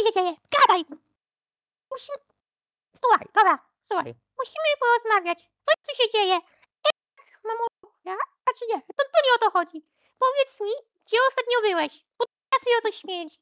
Co się dzieje? Gadaj! Musimy... Słuchaj, dobra, słuchaj. Musimy porozmawiać. Co tu się dzieje? Ech, mam ja? A czy nie? To, to nie o to chodzi. Powiedz mi, gdzie ostatnio byłeś? Bo ja o to śmieci.